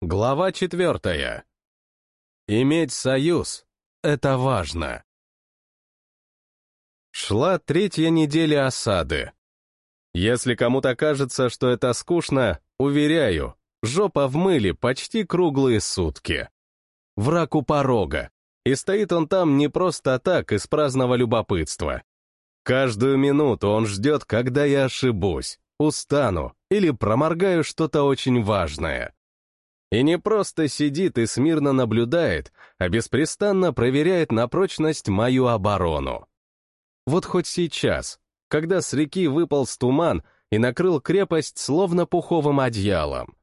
Глава четвертая. Иметь союз — это важно. Шла третья неделя осады. Если кому-то кажется, что это скучно, уверяю, жопа в мыле почти круглые сутки. Враг у порога, и стоит он там не просто так, из праздного любопытства. Каждую минуту он ждет, когда я ошибусь, устану или проморгаю что-то очень важное. И не просто сидит и смирно наблюдает, а беспрестанно проверяет на прочность мою оборону. Вот хоть сейчас, когда с реки выполз туман и накрыл крепость словно пуховым одеялом.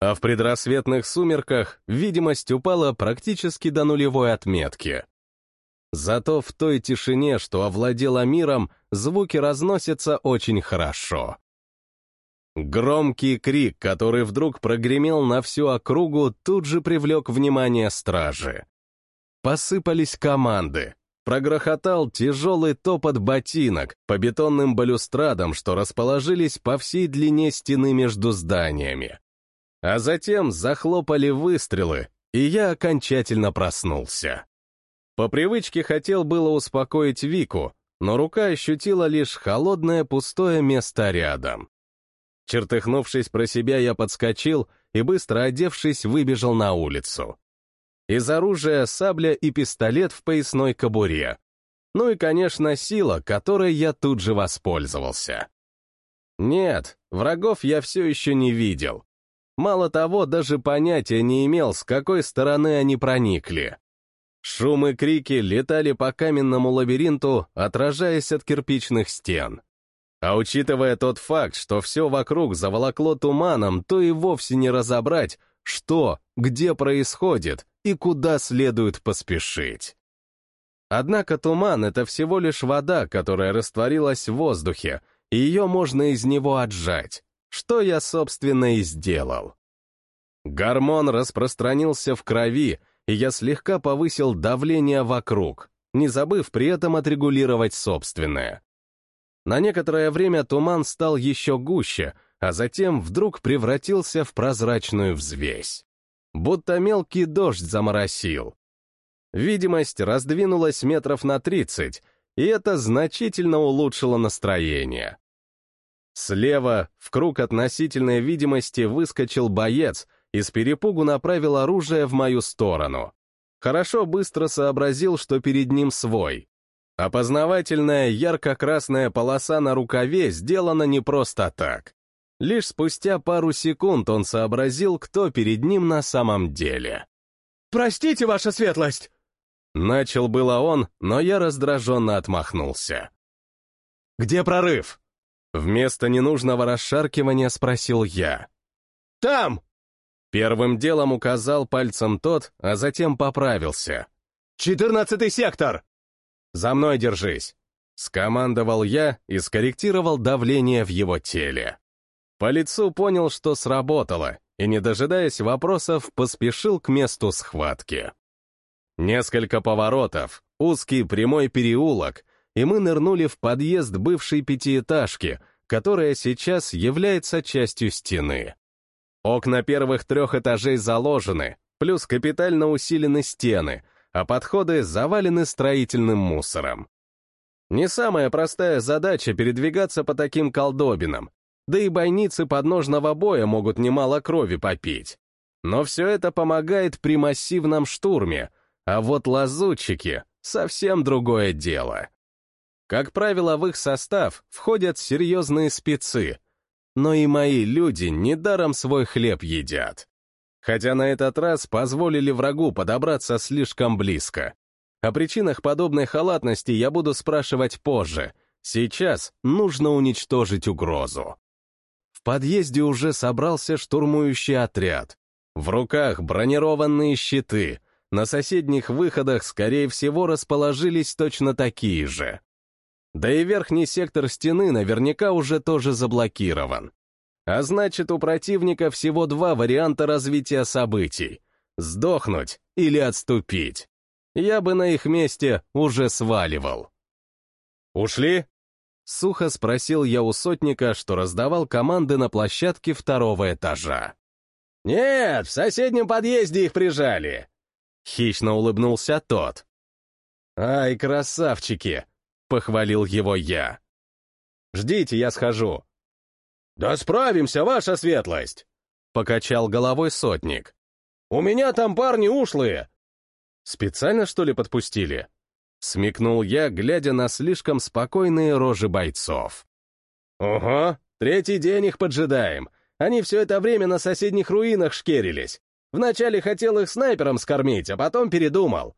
А в предрассветных сумерках видимость упала практически до нулевой отметки. Зато в той тишине, что овладела миром, звуки разносятся очень хорошо. Громкий крик, который вдруг прогремел на всю округу, тут же привлек внимание стражи. Посыпались команды. Прогрохотал тяжелый топот ботинок по бетонным балюстрадам, что расположились по всей длине стены между зданиями. А затем захлопали выстрелы, и я окончательно проснулся. По привычке хотел было успокоить Вику, но рука ощутила лишь холодное пустое место рядом. Чертыхнувшись про себя, я подскочил и, быстро одевшись, выбежал на улицу. Из оружия сабля и пистолет в поясной кобуре. Ну и, конечно, сила, которой я тут же воспользовался. Нет, врагов я все еще не видел. Мало того, даже понятия не имел, с какой стороны они проникли. Шум и крики летали по каменному лабиринту, отражаясь от кирпичных стен. А учитывая тот факт, что все вокруг заволокло туманом, то и вовсе не разобрать, что, где происходит и куда следует поспешить. Однако туман — это всего лишь вода, которая растворилась в воздухе, и ее можно из него отжать, что я, собственно, и сделал. Гормон распространился в крови, и я слегка повысил давление вокруг, не забыв при этом отрегулировать собственное. На некоторое время туман стал еще гуще, а затем вдруг превратился в прозрачную взвесь. Будто мелкий дождь заморосил. Видимость раздвинулась метров на тридцать, и это значительно улучшило настроение. Слева, в круг относительной видимости, выскочил боец и с перепугу направил оружие в мою сторону. Хорошо быстро сообразил, что перед ним свой. Опознавательная ярко-красная полоса на рукаве сделана не просто так. Лишь спустя пару секунд он сообразил, кто перед ним на самом деле. «Простите, ваша светлость!» Начал было он, но я раздраженно отмахнулся. «Где прорыв?» Вместо ненужного расшаркивания спросил я. «Там!» Первым делом указал пальцем тот, а затем поправился. «Четырнадцатый сектор!» «За мной держись!» — скомандовал я и скорректировал давление в его теле. По лицу понял, что сработало, и, не дожидаясь вопросов, поспешил к месту схватки. Несколько поворотов, узкий прямой переулок, и мы нырнули в подъезд бывшей пятиэтажки, которая сейчас является частью стены. Окна первых трех этажей заложены, плюс капитально усилены стены — а подходы завалены строительным мусором. Не самая простая задача передвигаться по таким колдобинам, да и бойницы подножного боя могут немало крови попить. Но все это помогает при массивном штурме, а вот лазутчики — совсем другое дело. Как правило, в их состав входят серьезные спецы, но и мои люди недаром свой хлеб едят хотя на этот раз позволили врагу подобраться слишком близко. О причинах подобной халатности я буду спрашивать позже. Сейчас нужно уничтожить угрозу. В подъезде уже собрался штурмующий отряд. В руках бронированные щиты. На соседних выходах, скорее всего, расположились точно такие же. Да и верхний сектор стены наверняка уже тоже заблокирован. А значит, у противника всего два варианта развития событий — сдохнуть или отступить. Я бы на их месте уже сваливал. «Ушли?» — сухо спросил я у сотника, что раздавал команды на площадке второго этажа. «Нет, в соседнем подъезде их прижали!» Хищно улыбнулся тот. «Ай, красавчики!» — похвалил его я. «Ждите, я схожу». «Да справимся, ваша светлость!» — покачал головой сотник. «У меня там парни ушлые!» «Специально, что ли, подпустили?» — смекнул я, глядя на слишком спокойные рожи бойцов. «Ого, третий день их поджидаем. Они все это время на соседних руинах шкерились. Вначале хотел их снайпером скормить, а потом передумал».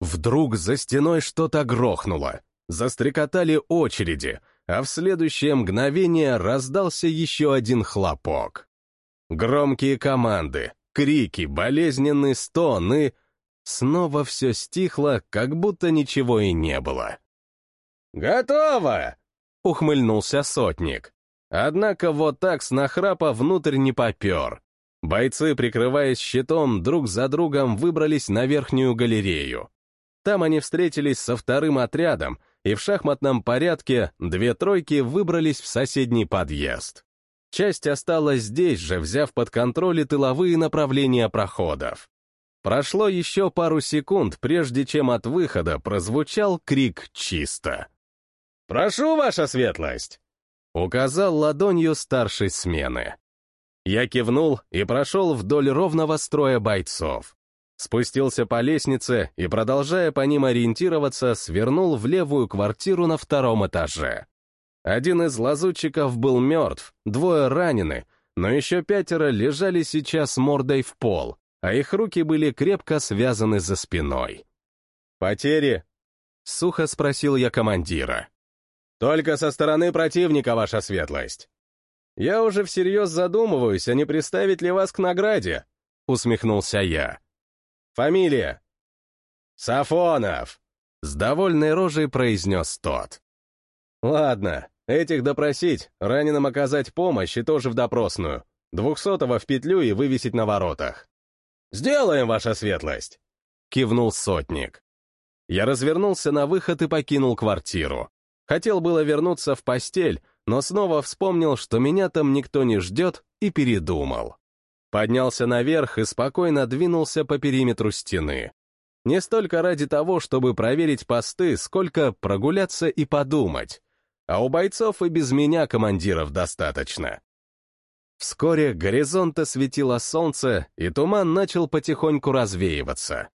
Вдруг за стеной что-то грохнуло. Застрекотали очереди, а в следующее мгновение раздался еще один хлопок. Громкие команды, крики, болезненный стон и... Снова все стихло, как будто ничего и не было. «Готово!» — ухмыльнулся сотник. Однако вот так с нахрапа внутрь не попер. Бойцы, прикрываясь щитом, друг за другом выбрались на верхнюю галерею. Там они встретились со вторым отрядом, и в шахматном порядке две тройки выбрались в соседний подъезд. Часть осталась здесь же, взяв под контроль тыловые направления проходов. Прошло еще пару секунд, прежде чем от выхода прозвучал крик «Чисто!». «Прошу, ваша светлость!» — указал ладонью старшей смены. Я кивнул и прошел вдоль ровного строя бойцов. Спустился по лестнице и, продолжая по ним ориентироваться, свернул в левую квартиру на втором этаже. Один из лазутчиков был мертв, двое ранены, но еще пятеро лежали сейчас мордой в пол, а их руки были крепко связаны за спиной. «Потери?» — сухо спросил я командира. «Только со стороны противника, ваша светлость». «Я уже всерьез задумываюсь, а не приставить ли вас к награде?» — усмехнулся я. «Фамилия?» «Сафонов!» — с довольной рожей произнес тот. «Ладно, Этих допросить, раненым оказать помощь и тоже в допросную. Двухсотого в петлю и вывесить на воротах. «Сделаем, ваша светлость!» — кивнул сотник. Я развернулся на выход и покинул квартиру. Хотел было вернуться в постель, но снова вспомнил, что меня там никто не ждет, и передумал. Поднялся наверх и спокойно двинулся по периметру стены. Не столько ради того, чтобы проверить посты, сколько прогуляться и подумать а у бойцов и без меня командиров достаточно. Вскоре горизонта светило солнце, и туман начал потихоньку развеиваться.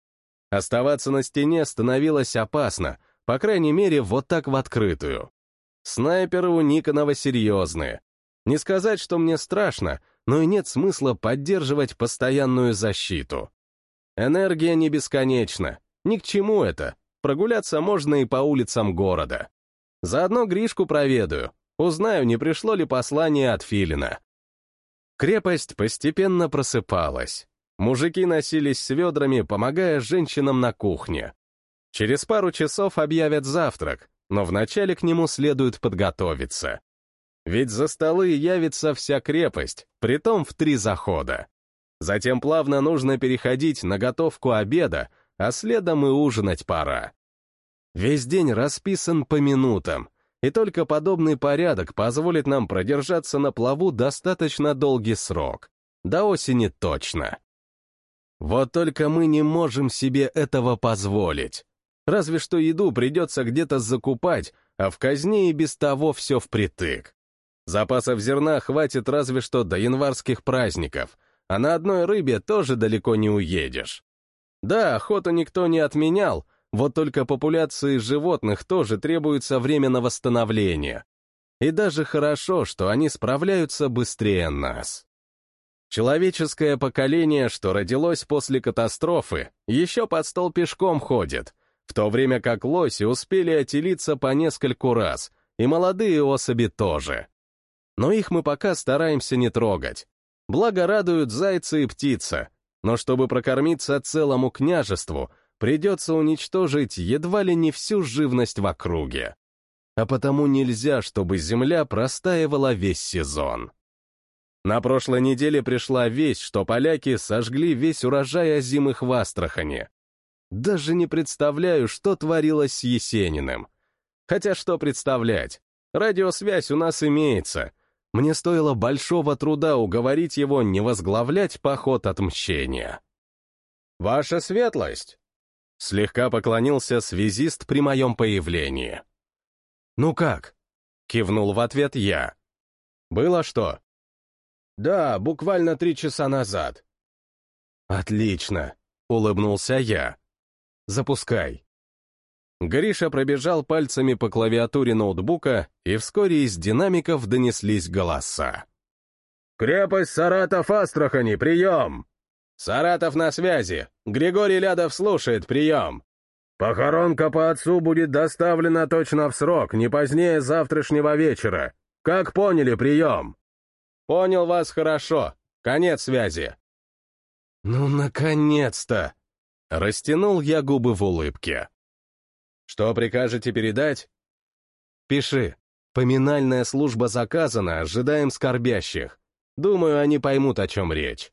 Оставаться на стене становилось опасно, по крайней мере, вот так в открытую. Снайперы у Никонова серьезные. Не сказать, что мне страшно, но и нет смысла поддерживать постоянную защиту. Энергия не бесконечна, ни к чему это, прогуляться можно и по улицам города. Заодно Гришку проведаю, узнаю, не пришло ли послание от Филина. Крепость постепенно просыпалась. Мужики носились с ведрами, помогая женщинам на кухне. Через пару часов объявят завтрак, но вначале к нему следует подготовиться. Ведь за столы явится вся крепость, притом в три захода. Затем плавно нужно переходить на готовку обеда, а следом и ужинать пора. Весь день расписан по минутам, и только подобный порядок позволит нам продержаться на плаву достаточно долгий срок. До осени точно. Вот только мы не можем себе этого позволить. Разве что еду придется где-то закупать, а в казне и без того все впритык. Запасов зерна хватит разве что до январских праздников, а на одной рыбе тоже далеко не уедешь. Да, охоту никто не отменял, вот только популяции животных тоже требуется время на восстановление. И даже хорошо, что они справляются быстрее нас. Человеческое поколение, что родилось после катастрофы, еще под стол пешком ходит, в то время как лоси успели отелиться по нескольку раз, и молодые особи тоже. Но их мы пока стараемся не трогать. Благо радуют зайцы и птица, но чтобы прокормиться целому княжеству, придется уничтожить едва ли не всю живность в округе. А потому нельзя, чтобы земля простаивала весь сезон. На прошлой неделе пришла весть, что поляки сожгли весь урожай озимых в Астрахане. Даже не представляю, что творилось с Есениным. Хотя что представлять? Радиосвязь у нас имеется. Мне стоило большого труда уговорить его не возглавлять поход отмщения. «Ваша светлость!» Слегка поклонился связист при моем появлении. «Ну как?» — кивнул в ответ я. «Было что?» «Да, буквально три часа назад». «Отлично», — улыбнулся я. «Запускай». Гриша пробежал пальцами по клавиатуре ноутбука, и вскоре из динамиков донеслись голоса. «Крепость Саратов-Астрахани, прием!» «Саратов на связи. Григорий Лядов слушает, прием!» «Похоронка по отцу будет доставлена точно в срок, не позднее завтрашнего вечера. Как поняли, прием?» «Понял вас хорошо. Конец связи». «Ну, наконец-то!» Растянул я губы в улыбке. Что прикажете передать? Пиши. Поминальная служба заказана, ожидаем скорбящих. Думаю, они поймут, о чем речь.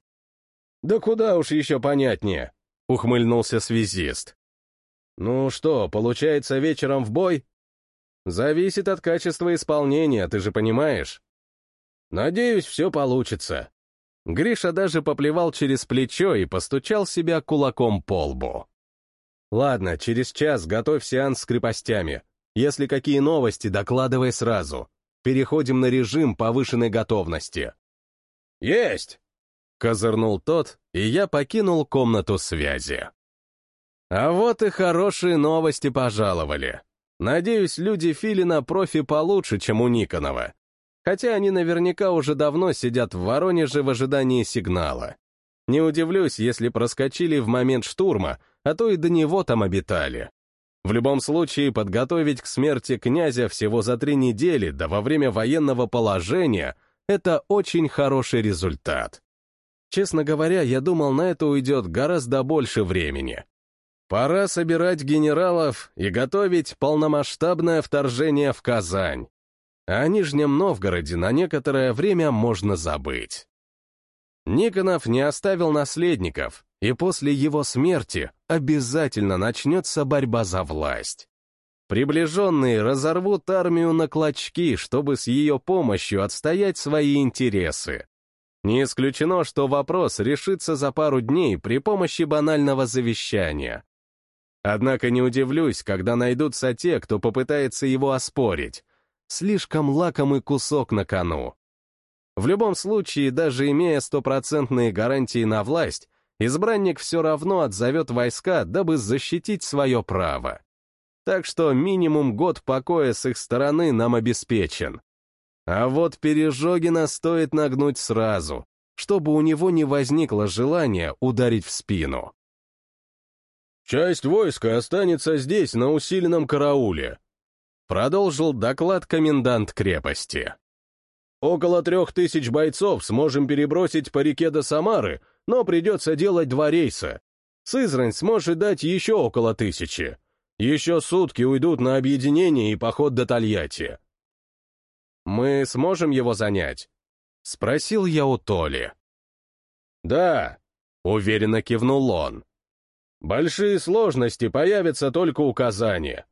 Да куда уж еще понятнее, ухмыльнулся связист. Ну что, получается вечером в бой? Зависит от качества исполнения, ты же понимаешь. Надеюсь, все получится. Гриша даже поплевал через плечо и постучал себя кулаком по лбу. Ладно, через час готовь сеанс с крепостями. Если какие новости, докладывай сразу. Переходим на режим повышенной готовности. Есть! Козырнул тот, и я покинул комнату связи. А вот и хорошие новости пожаловали. Надеюсь, люди Филина профи получше, чем у Никонова. Хотя они наверняка уже давно сидят в Воронеже в ожидании сигнала. Не удивлюсь, если проскочили в момент штурма, а то и до него там обитали. В любом случае, подготовить к смерти князя всего за три недели, да во время военного положения, это очень хороший результат. Честно говоря, я думал, на это уйдет гораздо больше времени. Пора собирать генералов и готовить полномасштабное вторжение в Казань. А о Нижнем Новгороде на некоторое время можно забыть. Никонов не оставил наследников, и после его смерти обязательно начнется борьба за власть. Приближенные разорвут армию на клочки, чтобы с ее помощью отстоять свои интересы. Не исключено, что вопрос решится за пару дней при помощи банального завещания. Однако не удивлюсь, когда найдутся те, кто попытается его оспорить. Слишком лакомый кусок на кону. В любом случае, даже имея стопроцентные гарантии на власть, избранник все равно отзовет войска, дабы защитить свое право. Так что минимум год покоя с их стороны нам обеспечен. А вот Пережогина стоит нагнуть сразу, чтобы у него не возникло желания ударить в спину. «Часть войска останется здесь, на усиленном карауле», продолжил доклад комендант крепости. Около трех тысяч бойцов сможем перебросить по реке до Самары, но придется делать два рейса. Сызрань сможет дать еще около тысячи. Еще сутки уйдут на объединение и поход до Тольятти. «Мы сможем его занять?» — спросил я у Толи. «Да», — уверенно кивнул он. «Большие сложности появятся только у Казани».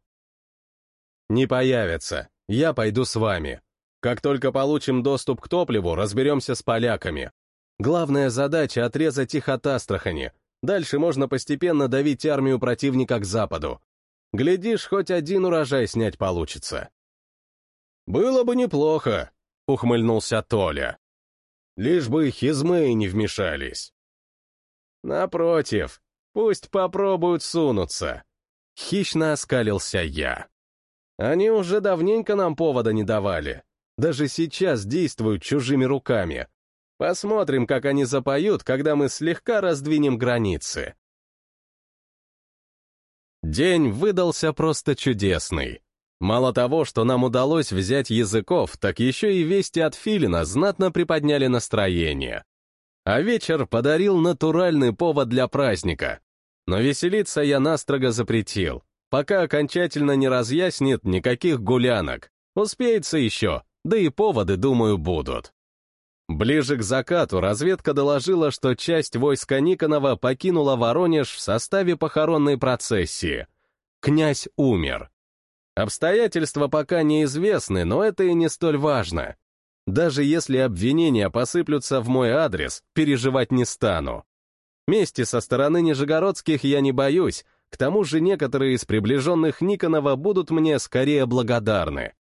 «Не появятся. Я пойду с вами. Как только получим доступ к топливу, разберемся с поляками. Главная задача — отрезать их от Астрахани. Дальше можно постепенно давить армию противника к западу. Глядишь, хоть один урожай снять получится. «Было бы неплохо», — ухмыльнулся Толя. «Лишь бы хизмеи не вмешались». «Напротив, пусть попробуют сунуться», — хищно оскалился я. «Они уже давненько нам повода не давали. Даже сейчас действуют чужими руками. Посмотрим, как они запоют, когда мы слегка раздвинем границы. День выдался просто чудесный. Мало того, что нам удалось взять языков, так еще и вести от Филина знатно приподняли настроение. А вечер подарил натуральный повод для праздника. Но веселиться я настрого запретил, пока окончательно не разъяснит никаких гулянок. Успеется еще, да и поводы, думаю, будут. Ближе к закату разведка доложила, что часть войска Никонова покинула Воронеж в составе похоронной процессии. Князь умер. Обстоятельства пока неизвестны, но это и не столь важно. Даже если обвинения посыплются в мой адрес, переживать не стану. Мести со стороны Нижегородских я не боюсь, к тому же некоторые из приближенных Никонова будут мне скорее благодарны.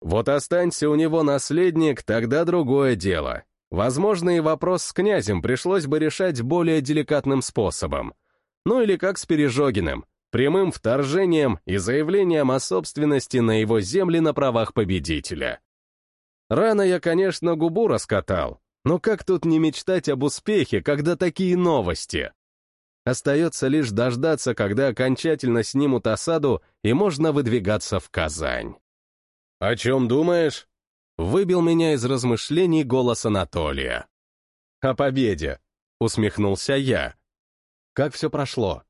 Вот останься у него наследник, тогда другое дело. Возможно, и вопрос с князем пришлось бы решать более деликатным способом. Ну или как с Пережогиным, прямым вторжением и заявлением о собственности на его земли на правах победителя. Рано я, конечно, губу раскатал, но как тут не мечтать об успехе, когда такие новости? Остается лишь дождаться, когда окончательно снимут осаду, и можно выдвигаться в Казань. «О чем думаешь?» Выбил меня из размышлений голос Анатолия. «О победе», — усмехнулся я. «Как все прошло?»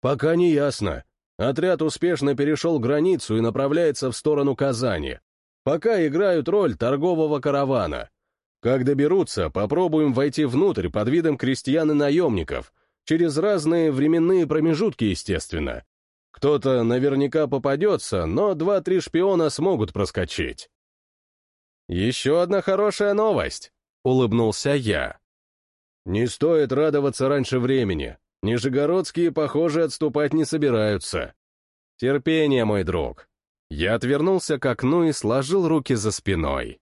«Пока не ясно. Отряд успешно перешел границу и направляется в сторону Казани. Пока играют роль торгового каравана. Как доберутся, попробуем войти внутрь под видом крестьян и наемников, через разные временные промежутки, естественно. Кто-то наверняка попадется, но два-три шпиона смогут проскочить. «Еще одна хорошая новость», — улыбнулся я. «Не стоит радоваться раньше времени. Нижегородские, похоже, отступать не собираются». «Терпение, мой друг». Я отвернулся к окну и сложил руки за спиной.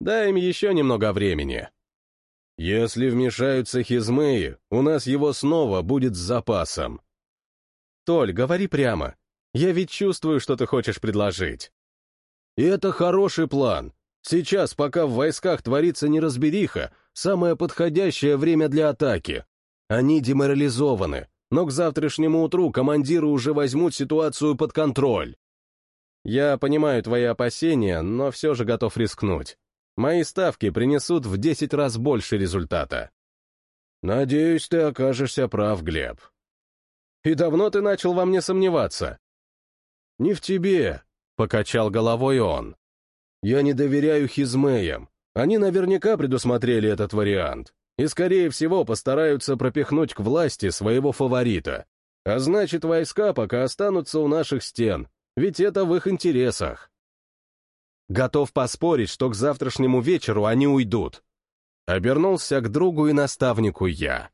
«Дай им еще немного времени». «Если вмешаются хизмеи, у нас его снова будет с запасом». «Толь, говори прямо. Я ведь чувствую, что ты хочешь предложить». «И это хороший план. Сейчас, пока в войсках творится неразбериха, самое подходящее время для атаки. Они деморализованы, но к завтрашнему утру командиры уже возьмут ситуацию под контроль. Я понимаю твои опасения, но все же готов рискнуть. Мои ставки принесут в 10 раз больше результата. Надеюсь, ты окажешься прав, Глеб. И давно ты начал во мне сомневаться? Не в тебе, — покачал головой он. Я не доверяю хизмеям. Они наверняка предусмотрели этот вариант и, скорее всего, постараются пропихнуть к власти своего фаворита. А значит, войска пока останутся у наших стен, ведь это в их интересах. Готов поспорить, что к завтрашнему вечеру они уйдут. Обернулся к другу и наставнику я.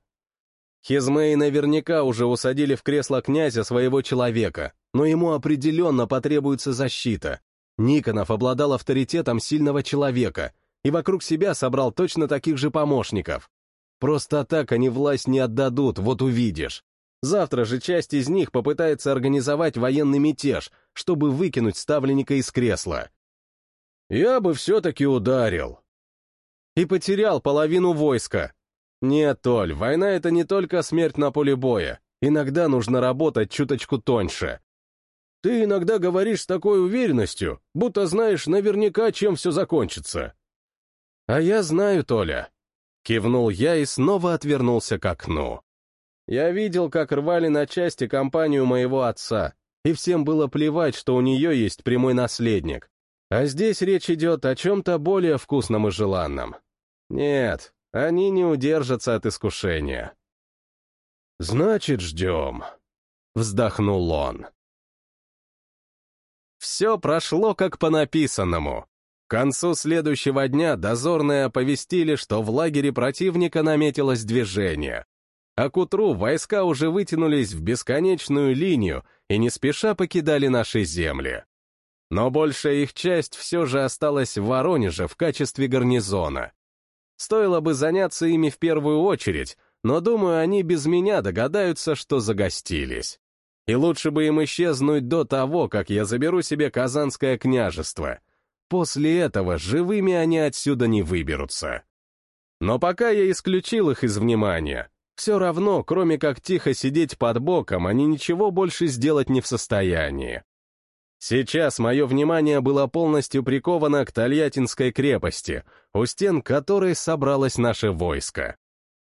Хизмеи наверняка уже усадили в кресло князя своего человека, но ему определенно потребуется защита, Никонов обладал авторитетом сильного человека и вокруг себя собрал точно таких же помощников. Просто так они власть не отдадут, вот увидишь. Завтра же часть из них попытается организовать военный мятеж, чтобы выкинуть ставленника из кресла. Я бы все-таки ударил. И потерял половину войска. Нет, Толь, война — это не только смерть на поле боя. Иногда нужно работать чуточку тоньше. Ты иногда говоришь с такой уверенностью, будто знаешь наверняка, чем все закончится. А я знаю, Толя. Кивнул я и снова отвернулся к окну. Я видел, как рвали на части компанию моего отца, и всем было плевать, что у нее есть прямой наследник. А здесь речь идет о чем-то более вкусном и желанном. Нет, они не удержатся от искушения. «Значит, ждем», — вздохнул он. Все прошло как по написанному. К концу следующего дня дозорные оповестили, что в лагере противника наметилось движение. А к утру войска уже вытянулись в бесконечную линию и не спеша покидали наши земли. Но большая их часть все же осталась в Воронеже в качестве гарнизона. Стоило бы заняться ими в первую очередь, но, думаю, они без меня догадаются, что загостились. И лучше бы им исчезнуть до того, как я заберу себе Казанское княжество. После этого живыми они отсюда не выберутся. Но пока я исключил их из внимания, все равно, кроме как тихо сидеть под боком, они ничего больше сделать не в состоянии. Сейчас мое внимание было полностью приковано к Тольяттинской крепости, у стен которой собралось наше войско.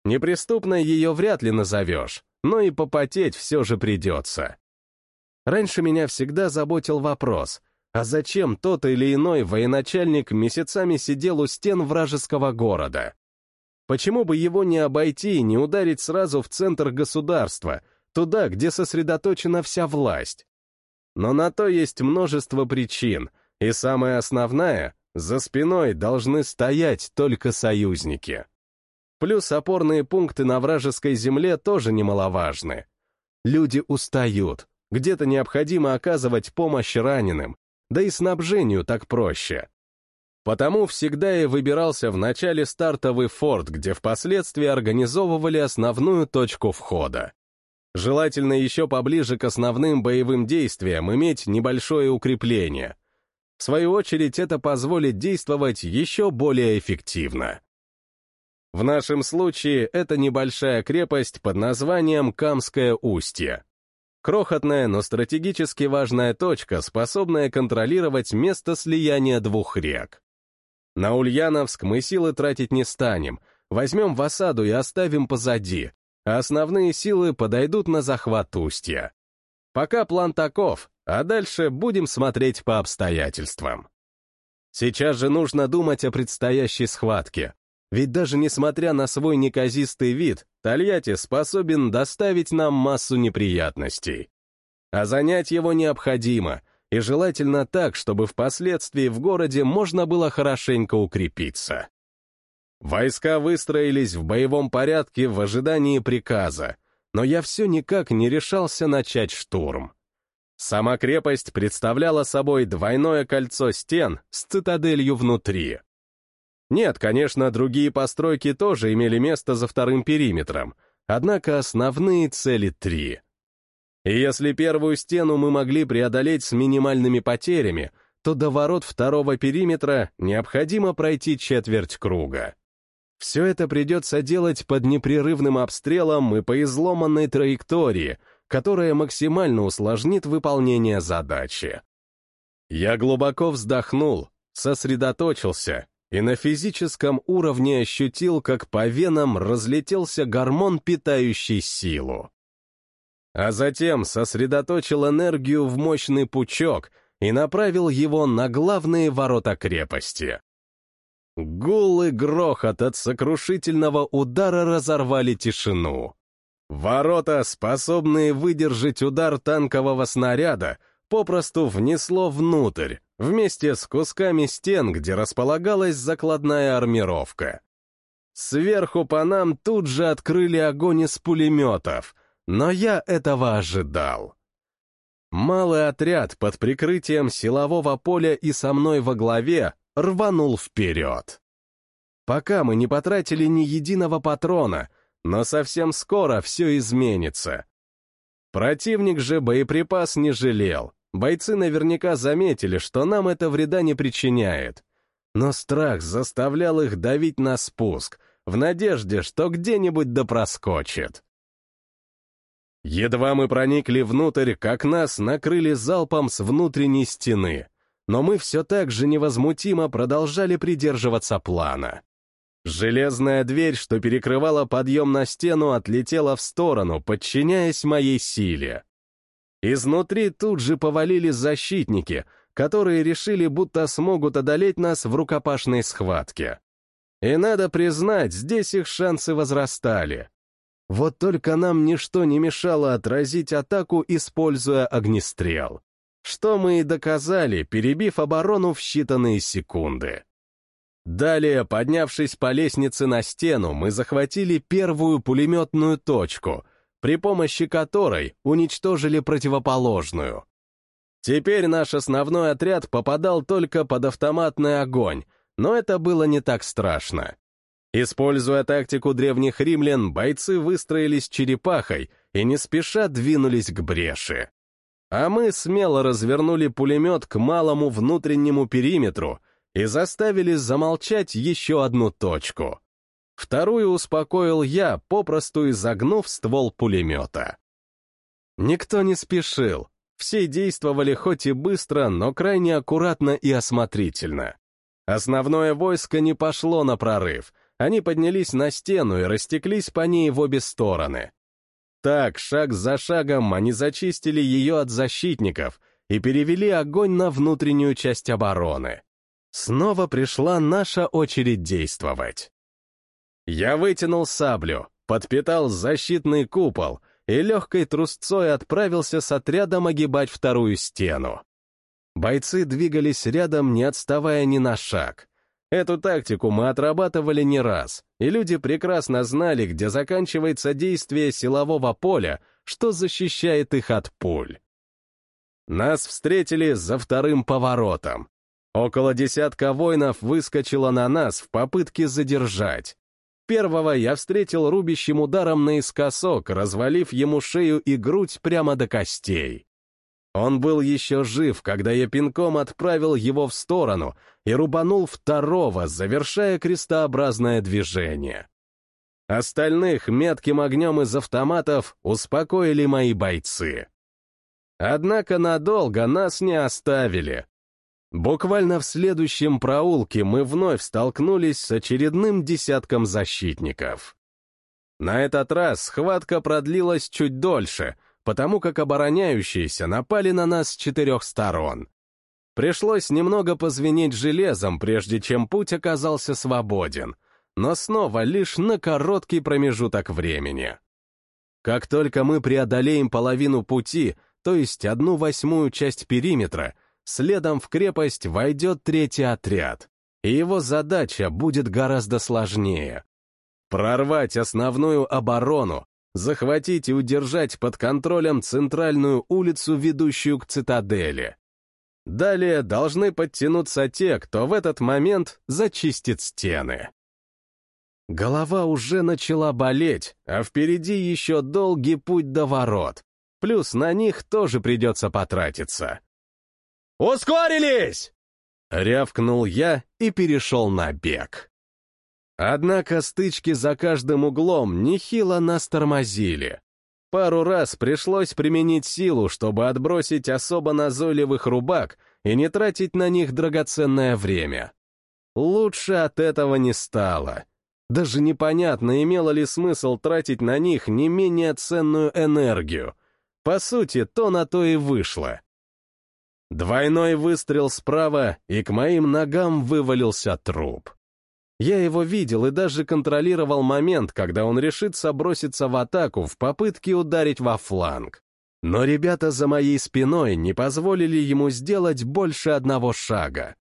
Неприступной ее вряд ли назовешь, но и попотеть все же придется. Раньше меня всегда заботил вопрос, а зачем тот или иной военачальник месяцами сидел у стен вражеского города? Почему бы его не обойти и не ударить сразу в центр государства, туда, где сосредоточена вся власть? Но на то есть множество причин, и самая основная за спиной должны стоять только союзники. Плюс опорные пункты на вражеской земле тоже немаловажны. Люди устают, где-то необходимо оказывать помощь раненым, да и снабжению так проще. Потому всегда и выбирался в начале стартовый форт, где впоследствии организовывали основную точку входа. Желательно еще поближе к основным боевым действиям иметь небольшое укрепление. В свою очередь это позволит действовать еще более эффективно. В нашем случае это небольшая крепость под названием Камское устье. Крохотная, но стратегически важная точка, способная контролировать место слияния двух рек. На Ульяновск мы силы тратить не станем, возьмем в осаду и оставим позади, а основные силы подойдут на захват устья. Пока план таков, а дальше будем смотреть по обстоятельствам. Сейчас же нужно думать о предстоящей схватке, ведь даже несмотря на свой неказистый вид, Тольятти способен доставить нам массу неприятностей. А занять его необходимо, и желательно так, чтобы впоследствии в городе можно было хорошенько укрепиться. Войска выстроились в боевом порядке в ожидании приказа, но я все никак не решался начать штурм. Сама крепость представляла собой двойное кольцо стен с цитаделью внутри. Нет, конечно, другие постройки тоже имели место за вторым периметром, однако основные цели три. И если первую стену мы могли преодолеть с минимальными потерями, то до ворот второго периметра необходимо пройти четверть круга. Все это придется делать под непрерывным обстрелом и по изломанной траектории, которая максимально усложнит выполнение задачи. Я глубоко вздохнул, сосредоточился и на физическом уровне ощутил, как по венам разлетелся гормон, питающий силу. А затем сосредоточил энергию в мощный пучок и направил его на главные ворота крепости. Гул грохот от сокрушительного удара разорвали тишину. Ворота, способные выдержать удар танкового снаряда, попросту внесло внутрь, вместе с кусками стен, где располагалась закладная армировка. Сверху по нам тут же открыли огонь из пулеметов, но я этого ожидал. Малый отряд под прикрытием силового поля и со мной во главе рванул вперед. Пока мы не потратили ни единого патрона, но совсем скоро все изменится. Противник же боеприпас не жалел, Бойцы наверняка заметили, что нам это вреда не причиняет. Но страх заставлял их давить на спуск, в надежде, что где-нибудь да проскочит. Едва мы проникли внутрь, как нас накрыли залпом с внутренней стены, но мы все так же невозмутимо продолжали придерживаться плана. Железная дверь, что перекрывала подъем на стену, отлетела в сторону, подчиняясь моей силе. Изнутри тут же повалились защитники, которые решили, будто смогут одолеть нас в рукопашной схватке. И надо признать, здесь их шансы возрастали. Вот только нам ничто не мешало отразить атаку, используя огнестрел. Что мы и доказали, перебив оборону в считанные секунды. Далее, поднявшись по лестнице на стену, мы захватили первую пулеметную точку, при помощи которой уничтожили противоположную. Теперь наш основной отряд попадал только под автоматный огонь, но это было не так страшно. Используя тактику древних римлян, бойцы выстроились черепахой и не спеша двинулись к бреши. А мы смело развернули пулемет к малому внутреннему периметру и заставили замолчать еще одну точку. Вторую успокоил я, попросту изогнув ствол пулемета. Никто не спешил. Все действовали хоть и быстро, но крайне аккуратно и осмотрительно. Основное войско не пошло на прорыв. Они поднялись на стену и растеклись по ней в обе стороны. Так, шаг за шагом, они зачистили ее от защитников и перевели огонь на внутреннюю часть обороны. Снова пришла наша очередь действовать. Я вытянул саблю, подпитал защитный купол и легкой трусцой отправился с отрядом огибать вторую стену. Бойцы двигались рядом, не отставая ни на шаг. Эту тактику мы отрабатывали не раз, и люди прекрасно знали, где заканчивается действие силового поля, что защищает их от пуль. Нас встретили за вторым поворотом. Около десятка воинов выскочило на нас в попытке задержать. Первого я встретил рубящим ударом наискосок, развалив ему шею и грудь прямо до костей. Он был еще жив, когда я пинком отправил его в сторону и рубанул второго, завершая крестообразное движение. Остальных метким огнем из автоматов успокоили мои бойцы. Однако надолго нас не оставили. Буквально в следующем проулке мы вновь столкнулись с очередным десятком защитников. На этот раз схватка продлилась чуть дольше — потому как обороняющиеся напали на нас с четырех сторон. Пришлось немного позвенеть железом, прежде чем путь оказался свободен, но снова лишь на короткий промежуток времени. Как только мы преодолеем половину пути, то есть одну восьмую часть периметра, следом в крепость войдет третий отряд, и его задача будет гораздо сложнее. Прорвать основную оборону, захватить и удержать под контролем центральную улицу, ведущую к цитадели. Далее должны подтянуться те, кто в этот момент зачистит стены. Голова уже начала болеть, а впереди еще долгий путь до ворот. Плюс на них тоже придется потратиться. «Ускорились!» — рявкнул я и перешел на бег. Однако стычки за каждым углом нехило нас тормозили. Пару раз пришлось применить силу, чтобы отбросить особо назойливых рубак и не тратить на них драгоценное время. Лучше от этого не стало. Даже непонятно, имело ли смысл тратить на них не менее ценную энергию. По сути, то на то и вышло. Двойной выстрел справа, и к моим ногам вывалился труп. Я его видел и даже контролировал момент, когда он решится броситься в атаку в попытке ударить во фланг. Но ребята за моей спиной не позволили ему сделать больше одного шага.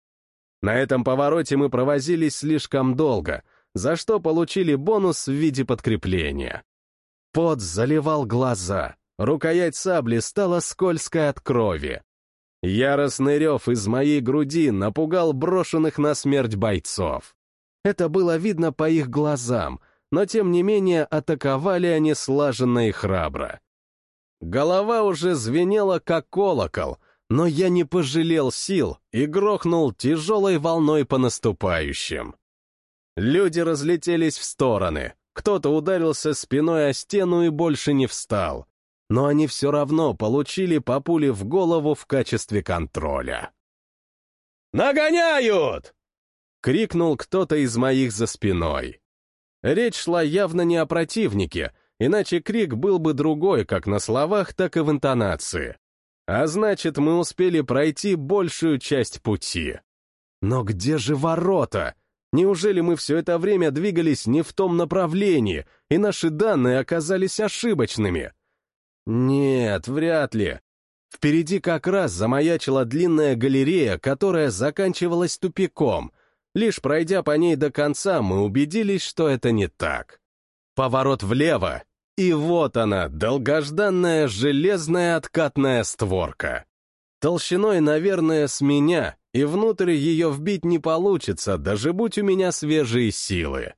На этом повороте мы провозились слишком долго, за что получили бонус в виде подкрепления. Пот заливал глаза, рукоять сабли стала скользкой от крови. Яростный рев из моей груди напугал брошенных на смерть бойцов. Это было видно по их глазам, но тем не менее атаковали они слаженно и храбро. Голова уже звенела, как колокол, но я не пожалел сил и грохнул тяжелой волной по наступающим. Люди разлетелись в стороны, кто-то ударился спиной о стену и больше не встал, но они все равно получили по пуле в голову в качестве контроля. «Нагоняют!» — крикнул кто-то из моих за спиной. Речь шла явно не о противнике, иначе крик был бы другой как на словах, так и в интонации. А значит, мы успели пройти большую часть пути. Но где же ворота? Неужели мы все это время двигались не в том направлении, и наши данные оказались ошибочными? Нет, вряд ли. Впереди как раз замаячила длинная галерея, которая заканчивалась тупиком, Лишь пройдя по ней до конца, мы убедились, что это не так. Поворот влево, и вот она, долгожданная железная откатная створка. Толщиной, наверное, с меня, и внутрь ее вбить не получится, даже будь у меня свежие силы.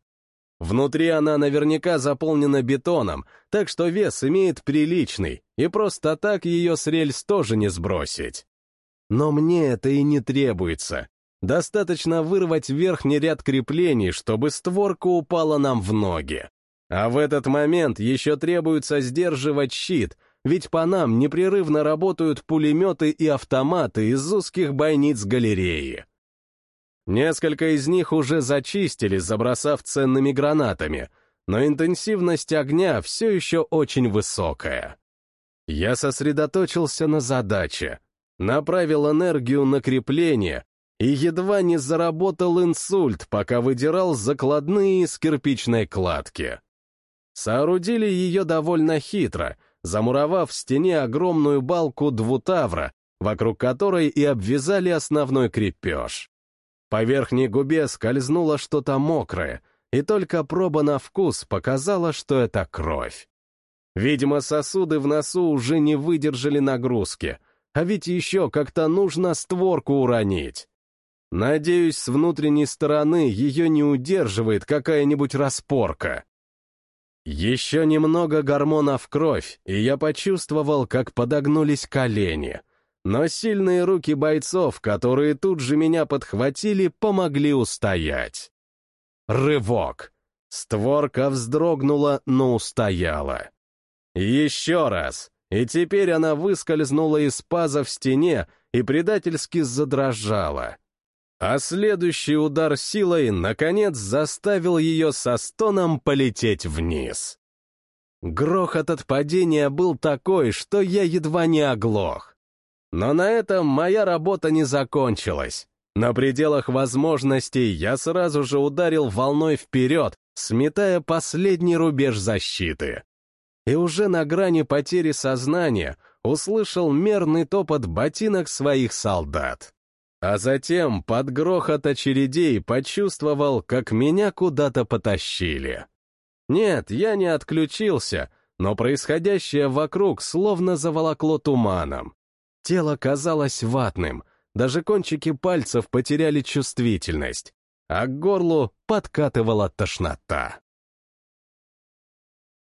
Внутри она наверняка заполнена бетоном, так что вес имеет приличный, и просто так ее с рельс тоже не сбросить. Но мне это и не требуется. Достаточно вырвать верхний ряд креплений, чтобы створка упала нам в ноги. А в этот момент еще требуется сдерживать щит, ведь по нам непрерывно работают пулеметы и автоматы из узких бойниц галереи. Несколько из них уже зачистили, забросав ценными гранатами, но интенсивность огня все еще очень высокая. Я сосредоточился на задаче, направил энергию на крепление и едва не заработал инсульт, пока выдирал закладные из кирпичной кладки. Соорудили ее довольно хитро, замуровав в стене огромную балку двутавра, вокруг которой и обвязали основной крепеж. По верхней губе скользнуло что-то мокрое, и только проба на вкус показала, что это кровь. Видимо, сосуды в носу уже не выдержали нагрузки, а ведь еще как-то нужно створку уронить. Надеюсь, с внутренней стороны ее не удерживает какая-нибудь распорка. Еще немного гормона в кровь, и я почувствовал, как подогнулись колени. Но сильные руки бойцов, которые тут же меня подхватили, помогли устоять. Рывок. Створка вздрогнула, но устояла. Еще раз. И теперь она выскользнула из паза в стене и предательски задрожала. А следующий удар силой, наконец, заставил ее со стоном полететь вниз. Грохот от падения был такой, что я едва не оглох. Но на этом моя работа не закончилась. На пределах возможностей я сразу же ударил волной вперед, сметая последний рубеж защиты. И уже на грани потери сознания услышал мерный топот ботинок своих солдат. А затем под грохот очередей почувствовал, как меня куда-то потащили. Нет, я не отключился, но происходящее вокруг словно заволокло туманом. Тело казалось ватным, даже кончики пальцев потеряли чувствительность, а к горлу подкатывала тошнота.